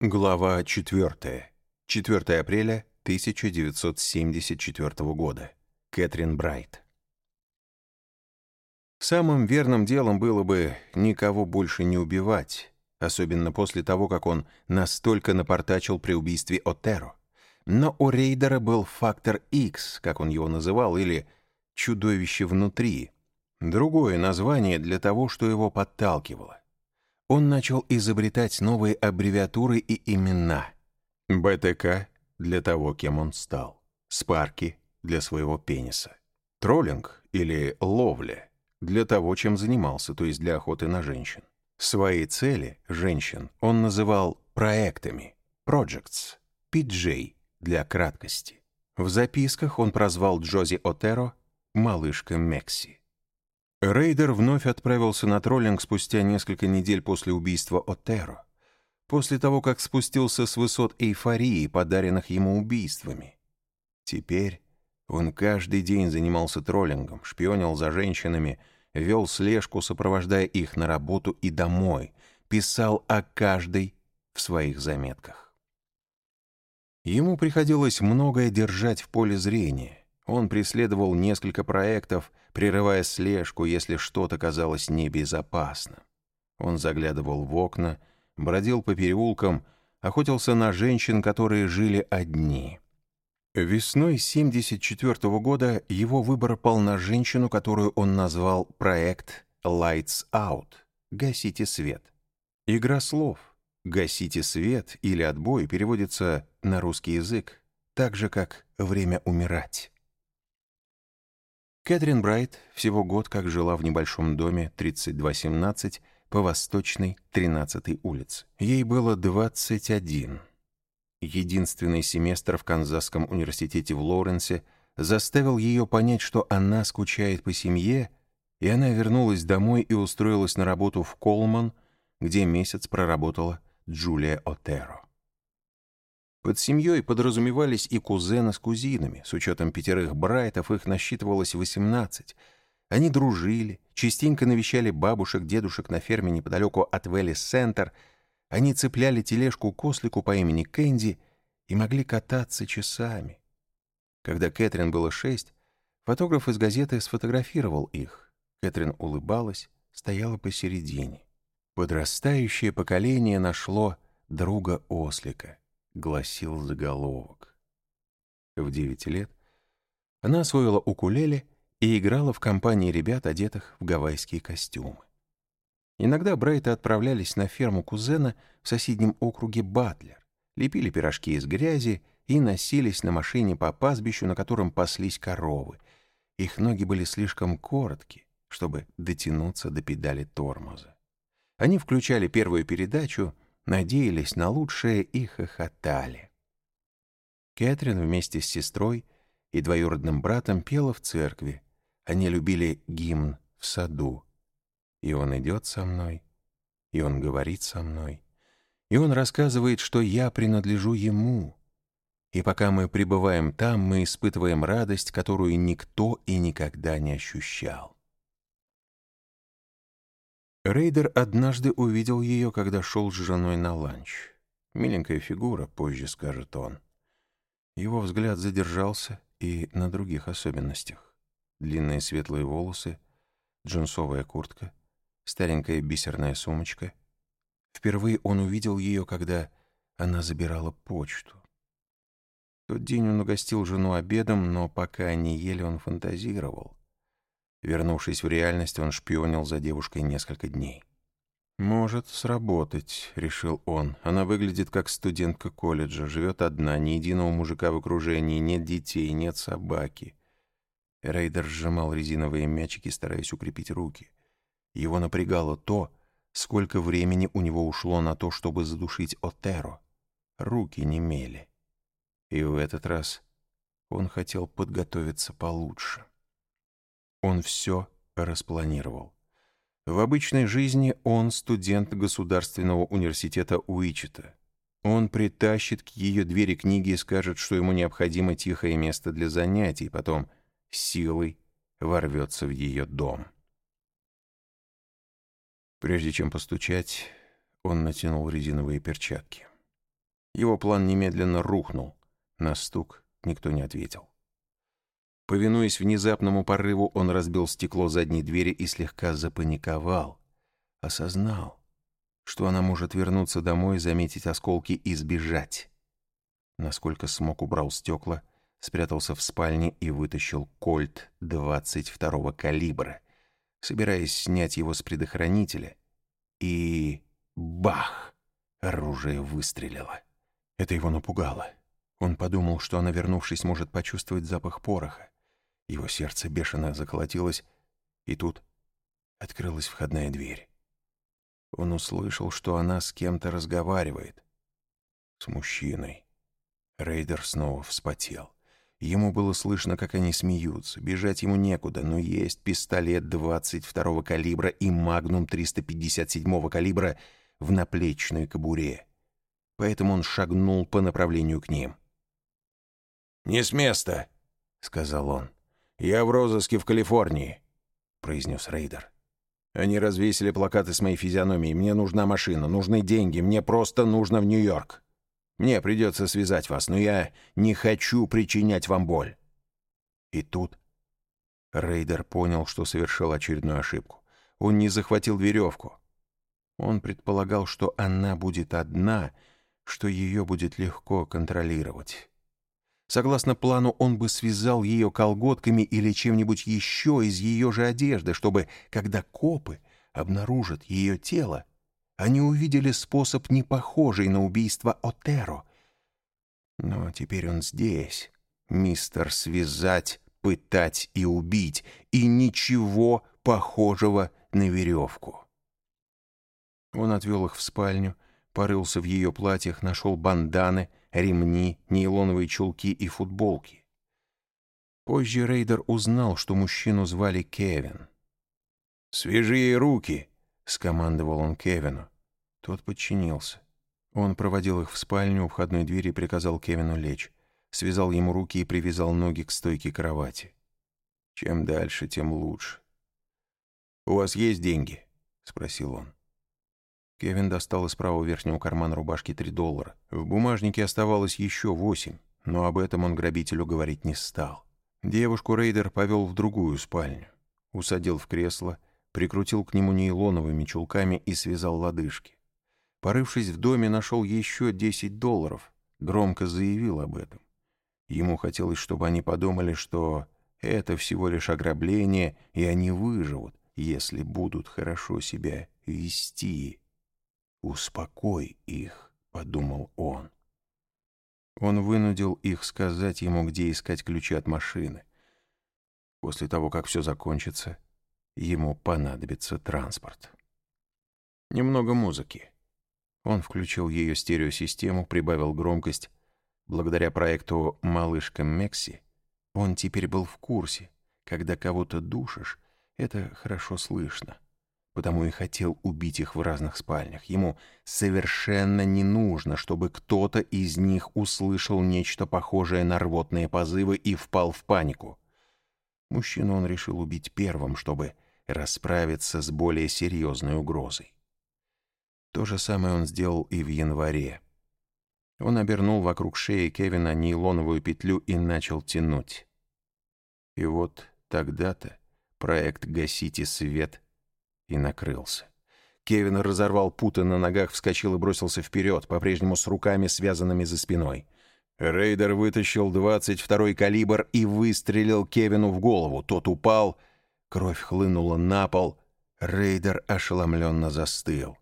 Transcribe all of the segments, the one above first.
Глава 4. 4 апреля 1974 года. Кэтрин Брайт. Самым верным делом было бы никого больше не убивать, особенно после того, как он настолько напортачил при убийстве Отеро. Но у Рейдера был фактор X, как он его называл, или чудовище внутри. Другое название для того, что его подталкивало он начал изобретать новые аббревиатуры и имена. БТК для того, кем он стал. Спарки для своего пениса. Троллинг или ловля для того, чем занимался, то есть для охоты на женщин. Свои цели, женщин, он называл проектами, projects, PJ для краткости. В записках он прозвал Джози Отеро «малышка Мекси». Рейдер вновь отправился на троллинг спустя несколько недель после убийства Отеро, после того, как спустился с высот эйфории, подаренных ему убийствами. Теперь он каждый день занимался троллингом, шпионил за женщинами, вел слежку, сопровождая их на работу и домой, писал о каждой в своих заметках. Ему приходилось многое держать в поле зрения. Он преследовал несколько проектов, прерывая слежку, если что-то казалось небезопасным. Он заглядывал в окна, бродил по переулкам, охотился на женщин, которые жили одни. Весной 74 -го года его выбор пал на женщину, которую он назвал проект «Lights Out» — «Гасите свет». Игра слов «Гасите свет» или «Отбой» переводится на русский язык, так же, как «Время умирать». Кэтрин Брайт всего год как жила в небольшом доме 3217 по Восточной 13-й улице. Ей было 21. Единственный семестр в Канзасском университете в Лоуренсе заставил ее понять, что она скучает по семье, и она вернулась домой и устроилась на работу в Колман, где месяц проработала Джулия Отеро. Под семьей подразумевались и кузены с кузинами. С учетом пятерых брайтов их насчитывалось 18. Они дружили, частенько навещали бабушек, дедушек на ферме неподалеку от Велли-Центр. Они цепляли тележку к ослику по имени Кэнди и могли кататься часами. Когда Кэтрин было шесть, фотограф из газеты сфотографировал их. Кэтрин улыбалась, стояла посередине. Подрастающее поколение нашло друга ослика гласил заголовок. В девять лет она освоила укулеле и играла в компании ребят, одетых в гавайские костюмы. Иногда Брайты отправлялись на ферму кузена в соседнем округе Батлер, лепили пирожки из грязи и носились на машине по пастбищу, на котором паслись коровы. Их ноги были слишком коротки, чтобы дотянуться до педали тормоза. Они включали первую передачу — надеялись на лучшее и хохотали. Кэтрин вместе с сестрой и двоюродным братом пела в церкви. Они любили гимн в саду. И он идет со мной, и он говорит со мной, и он рассказывает, что я принадлежу ему. И пока мы пребываем там, мы испытываем радость, которую никто и никогда не ощущал. Рейдер однажды увидел ее, когда шел с женой на ланч. Миленькая фигура, позже скажет он. Его взгляд задержался и на других особенностях. Длинные светлые волосы, джинсовая куртка, старенькая бисерная сумочка. Впервые он увидел ее, когда она забирала почту. В тот день он угостил жену обедом, но пока они ели, он фантазировал. Вернувшись в реальность, он шпионил за девушкой несколько дней. «Может сработать», — решил он. «Она выглядит как студентка колледжа, живет одна, ни единого мужика в окружении, нет детей, нет собаки». Рейдер сжимал резиновые мячики, стараясь укрепить руки. Его напрягало то, сколько времени у него ушло на то, чтобы задушить Отеро. Руки немели. И в этот раз он хотел подготовиться получше. Он все распланировал. В обычной жизни он студент Государственного университета Уичета. Он притащит к ее двери книги и скажет, что ему необходимо тихое место для занятий, потом силой ворвется в ее дом. Прежде чем постучать, он натянул резиновые перчатки. Его план немедленно рухнул. На стук никто не ответил. Повинуясь внезапному порыву, он разбил стекло задней двери и слегка запаниковал. Осознал, что она может вернуться домой, заметить осколки и сбежать. Насколько смог, убрал стекла, спрятался в спальне и вытащил кольт 22-го калибра, собираясь снять его с предохранителя. И бах! Оружие выстрелило. Это его напугало. Он подумал, что она, вернувшись, может почувствовать запах пороха. Его сердце бешено заколотилось, и тут открылась входная дверь. Он услышал, что она с кем-то разговаривает. С мужчиной. Рейдер снова вспотел. Ему было слышно, как они смеются. Бежать ему некуда, но есть пистолет 22-го калибра и магнум 357-го калибра в наплечной кобуре. Поэтому он шагнул по направлению к ним. «Ни с места», — сказал он. «Я в розыске в Калифорнии», — произнес Рейдер. «Они развесили плакаты с моей физиономией. Мне нужна машина, нужны деньги. Мне просто нужно в Нью-Йорк». Мне придется связать вас, но я не хочу причинять вам боль». И тут Рейдер понял, что совершил очередную ошибку. Он не захватил веревку. Он предполагал, что она будет одна, что ее будет легко контролировать. Согласно плану, он бы связал ее колготками или чем-нибудь еще из ее же одежды, чтобы, когда копы обнаружат ее тело, они увидели способ, не похожий на убийство Отеро. Но теперь он здесь, мистер связать, пытать и убить, и ничего похожего на веревку. Он отвел их в спальню, порылся в ее платьях, нашел банданы, ремни, нейлоновые чулки и футболки. Позже Рейдер узнал, что мужчину звали Кевин. «Свяжи ей руки!» — скомандовал он Кевину. Тот подчинился. Он проводил их в спальню у входной двери и приказал Кевину лечь. Связал ему руки и привязал ноги к стойке кровати. Чем дальше, тем лучше. «У вас есть деньги?» — спросил он. Кевин достал из правого верхнего кармана рубашки три доллара. В бумажнике оставалось еще восемь, но об этом он грабителю говорить не стал. Девушку Рейдер повел в другую спальню. Усадил в кресло — прикрутил к нему нейлоновыми чулками и связал лодыжки. Порывшись в доме, нашел еще 10 долларов, громко заявил об этом. Ему хотелось, чтобы они подумали, что это всего лишь ограбление, и они выживут, если будут хорошо себя вести. «Успокой их», — подумал он. Он вынудил их сказать ему, где искать ключи от машины. После того, как все закончится, ему понадобится транспорт. Немного музыки. Он включил ее стереосистему, прибавил громкость. Благодаря проекту «Малышка Мекси» он теперь был в курсе. Когда кого-то душишь, это хорошо слышно. Потому и хотел убить их в разных спальнях. Ему совершенно не нужно, чтобы кто-то из них услышал нечто похожее на рвотные позывы и впал в панику. Мужчину он решил убить первым, чтобы расправиться с более серьезной угрозой. То же самое он сделал и в январе. Он обернул вокруг шеи Кевина нейлоновую петлю и начал тянуть. И вот тогда-то проект «Гасите свет» и накрылся. Кевин разорвал путы на ногах, вскочил и бросился вперед, по-прежнему с руками, связанными за спиной. Рейдер вытащил 22-й калибр и выстрелил Кевину в голову. Тот упал Кровь хлынула на пол. Рейдер ошеломленно застыл.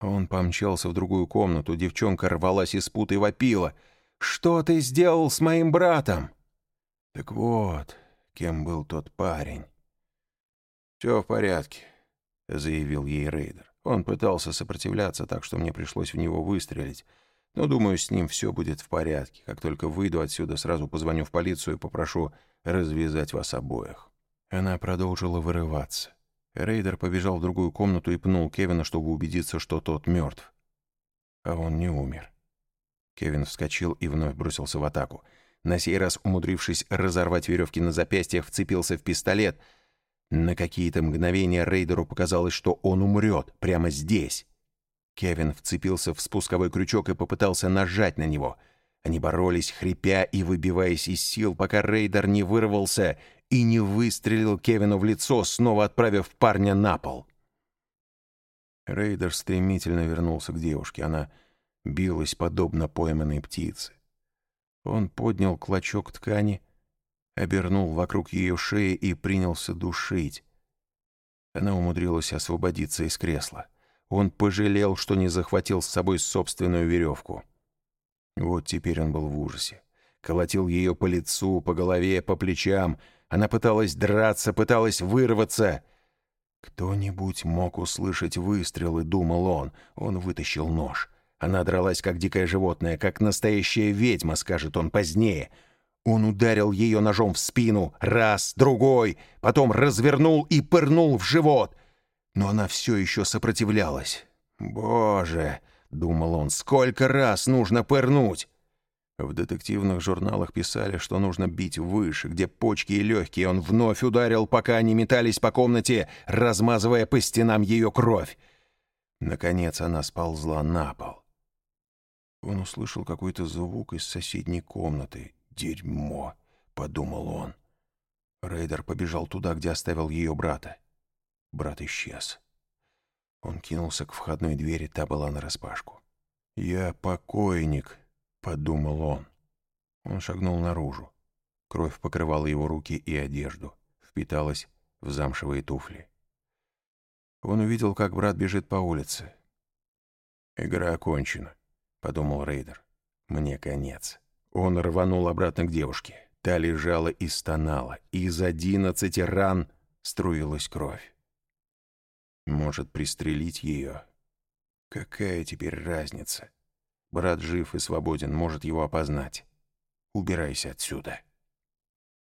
Он помчался в другую комнату. Девчонка рвалась из пут и вопила. «Что ты сделал с моим братом?» Так вот, кем был тот парень. «Все в порядке», — заявил ей Рейдер. Он пытался сопротивляться, так что мне пришлось в него выстрелить. Но, думаю, с ним все будет в порядке. Как только выйду отсюда, сразу позвоню в полицию и попрошу развязать вас обоих. Она продолжила вырываться. Рейдер побежал в другую комнату и пнул Кевина, чтобы убедиться, что тот мертв. А он не умер. Кевин вскочил и вновь бросился в атаку. На сей раз, умудрившись разорвать веревки на запястьях, вцепился в пистолет. На какие-то мгновения Рейдеру показалось, что он умрет прямо здесь. Кевин вцепился в спусковой крючок и попытался нажать на него. Они боролись, хрипя и выбиваясь из сил, пока рейдер не вырвался и не выстрелил Кевину в лицо, снова отправив парня на пол. Рейдер стремительно вернулся к девушке. Она билась, подобно пойманной птице. Он поднял клочок ткани, обернул вокруг ее шеи и принялся душить. Она умудрилась освободиться из кресла. Он пожалел, что не захватил с собой собственную веревку. Вот теперь он был в ужасе. Колотил ее по лицу, по голове, по плечам. Она пыталась драться, пыталась вырваться. «Кто-нибудь мог услышать выстрелы», — думал он. Он вытащил нож. Она дралась, как дикое животное, как настоящая ведьма, скажет он позднее. Он ударил ее ножом в спину, раз, другой, потом развернул и пырнул в живот но она все еще сопротивлялась. «Боже!» — думал он, — «сколько раз нужно пырнуть?» В детективных журналах писали, что нужно бить выше, где почки и легкие. Он вновь ударил, пока они метались по комнате, размазывая по стенам ее кровь. Наконец она сползла на пол. Он услышал какой-то звук из соседней комнаты. «Дерьмо!» — подумал он. Рейдер побежал туда, где оставил ее брата. Брат исчез. Он кинулся к входной двери, та была нараспашку. «Я покойник», — подумал он. Он шагнул наружу. Кровь покрывала его руки и одежду, впиталась в замшевые туфли. Он увидел, как брат бежит по улице. «Игра окончена», — подумал Рейдер. «Мне конец». Он рванул обратно к девушке. Та лежала и стонала. Из одиннадцати ран струилась кровь. Может, пристрелить ее? Какая теперь разница? Брат жив и свободен, может его опознать. Убирайся отсюда.